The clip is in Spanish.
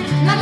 ¡No!